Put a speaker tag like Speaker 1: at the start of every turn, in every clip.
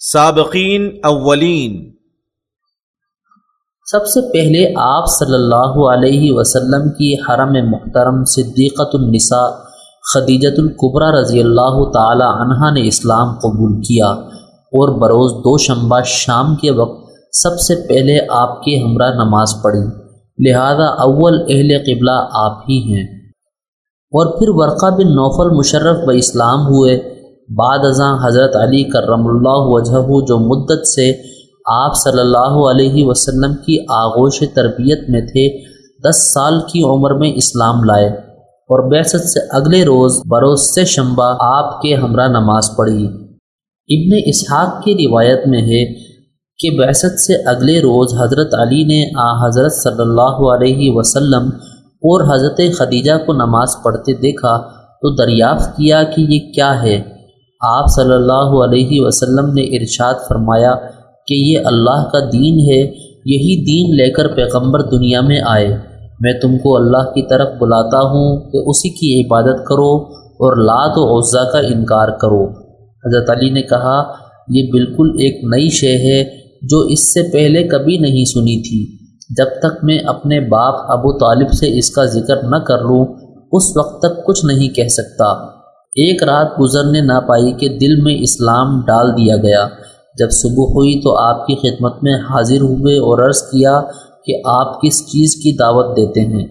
Speaker 1: سابقین اولین۔
Speaker 2: سب سے پہلے آپ صلی اللہ علیہ وسلم کی حرم محترم صدیقۃ النساء خدیجت القبرہ رضی اللہ تعالی عنہ نے اسلام قبول کیا اور بروز دو شمبہ شام کے وقت سب سے پہلے آپ کے ہمراہ نماز پڑھی۔ لہذا اول اہل قبلہ آپ ہی ہیں۔ اور پھر ورقہ بن نوفل مشرف و اسلام ہوئے۔ بعد ازاں حضرت علی کرم اللہ وجہ جو مدت سے آپ صلی اللہ علیہ وسلم کی آغوش تربیت میں تھے، دس سال کی عمر میں اسلام لائے۔ اور بیست سے اگلے روز بروز سے شمبہ آپ کے ہمراہ نماز پڑھی۔ ابن اسحاق کی روایت میں ہے کہ بیست سے اگلے روز حضرت علی نے آ حضرت صلی اللہ علیہ وسلم اور حضرت خدیجہ کو نماز پڑھتے دیکھا تو دریافت کیا کہ یہ کیا ہے۔ آپ صلی اللہ علیہ وسلم نے ارشاد فرمایا کہ یہ اللہ کا دین ہے، یہی دین لے کر پیغمبر دنیا میں آئے۔ میں تم کو اللہ کی طرف بلاتا ہوں کہ اسی کی عبادت کرو اور لات و عزا کا انکار کرو۔ حضرت علی نے کہا، یہ بالکل ایک نئی شے ہے جو اس سے پہلے کبھی نہیں سنی تھی۔ جب تک میں اپنے باپ ابو طالب سے اس کا ذکر نہ کر لوں، اس وقت تک کچھ نہیں کہہ سکتا۔ ایک رات گزرنے نہ پائی کہ دل میں اسلام ڈال دیا گیا۔ جب صبح ہوئی تو آپ کی خدمت میں حاضر ہوئے اور عرض کیا کہ آپ کس چیز کی دعوت دیتے ہیں۔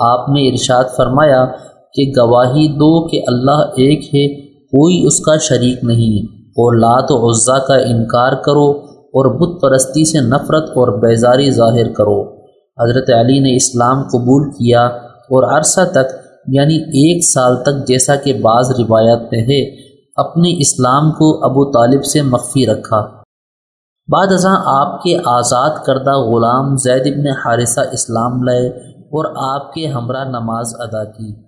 Speaker 2: آپ نے ارشاد فرمایا کہ گواہی دو کہ اللہ ایک ہے، کوئی اس کا شریک نہیں۔ اور لات و عضا کا انکار کرو اور بت پرستی سے نفرت اور بیزاری ظاہر کرو۔ حضرت علی نے اسلام قبول کیا اور عرصہ تک یعنی ایک سال تک جیسا کہ بعض روایات میں ہے اپنے اسلام کو ابو طالب سے مخفی رکھا۔ بعد ازاں آپ کے آزاد کردہ غلام زید ابن حارثہ اسلام لائے اور آپ کے ہمراہ نماز ادا کی۔